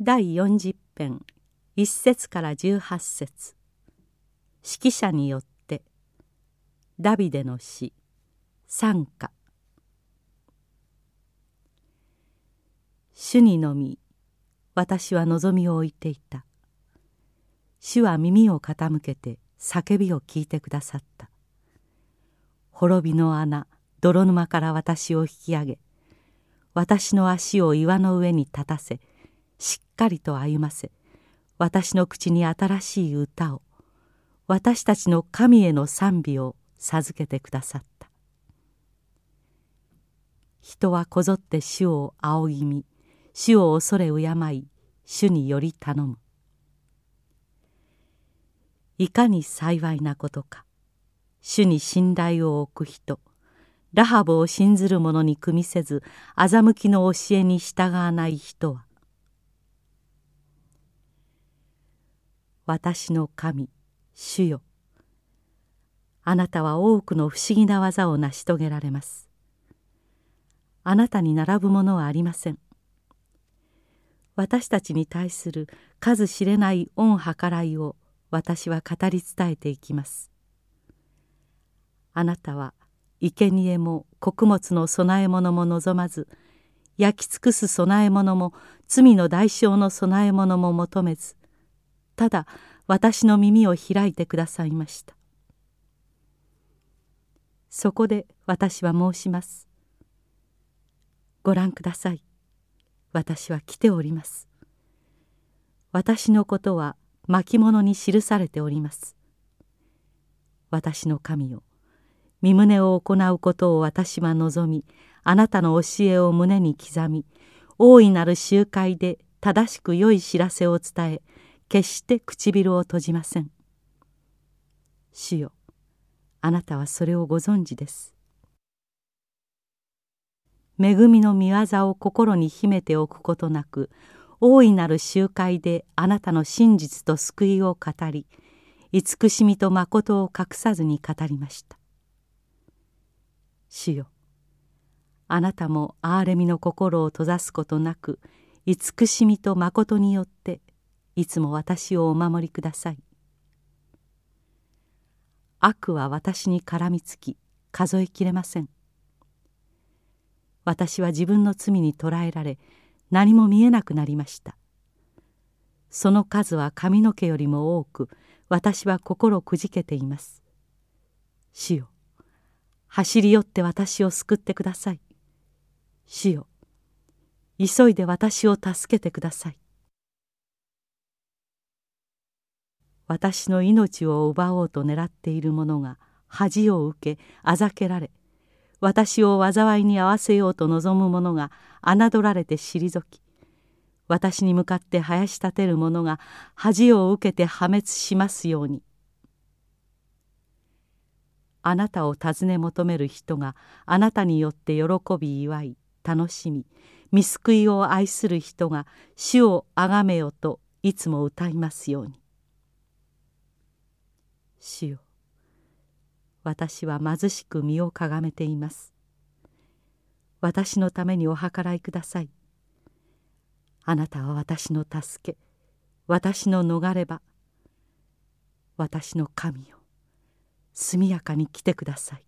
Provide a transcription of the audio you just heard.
第40編1節から18節。指揮者によってダビデの詩賛歌主にのみ私は望みを置いていた。主は耳を傾けて叫びを聞いてくださった。滅びの穴泥沼から私を引き上げ私の足を岩の上に立たせしっかりと歩ませ私の口に新しい歌を私たちの神への賛美を授けてくださった。人はこぞって主を仰ぎ見主を恐れ敬い主により頼む。いかに幸いなことか主に信頼を置く人ラハブを信ずる者に組みせず欺きの教えに従わない人は私の神主よ。あなたは多くの不思議な技を成し遂げられます。あなたに並ぶものはありません。私たちに対する数知れない恩計らいを私は語り伝えていきます。あなたは生贄も穀物の供え物も望まず焼き尽くす供え物も罪の代償の供え物も求めずただ私の耳を開いてくださいました。そこで私は申します。ご覧ください。私は来ております。私のことは巻物に記されております。私の神よ身旨を行うことを私は望みあなたの教えを胸に刻み大いなる集会で正しく良い知らせを伝え決して唇を閉じません。主よあなたはそれをご存知です。恵みの御業を心に秘めておくことなく大いなる集会であなたの真実と救いを語り慈しみと誠を隠さずに語りました。主よあなたも憐れみの心を閉ざすことなく慈しみと誠によっていつも私をお守りください。悪は私に絡みつき数えきれません。私は自分の罪に捕らえられ何も見えなくなりました。その数は髪の毛よりも多く私は心くじけています。主よ走り寄って私を救ってください。主よ急いで私を助けてください。私の命を奪おうと狙っている者が恥を受けあざけられ私を災いに合わせようと望む者が侮られて退き私に向かって生やし立てる者が恥を受けて破滅しますように。あなたを尋ね求める人があなたによって喜び祝い楽しみ見救いを愛する人が主をあがめよといつも歌いますように。主よ。私は貧しく身をかがめています。私のためにお計らいください。あなたは私の助け。私の逃れ場。私の神よ。速やかに来てください。